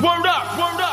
Word up, word up.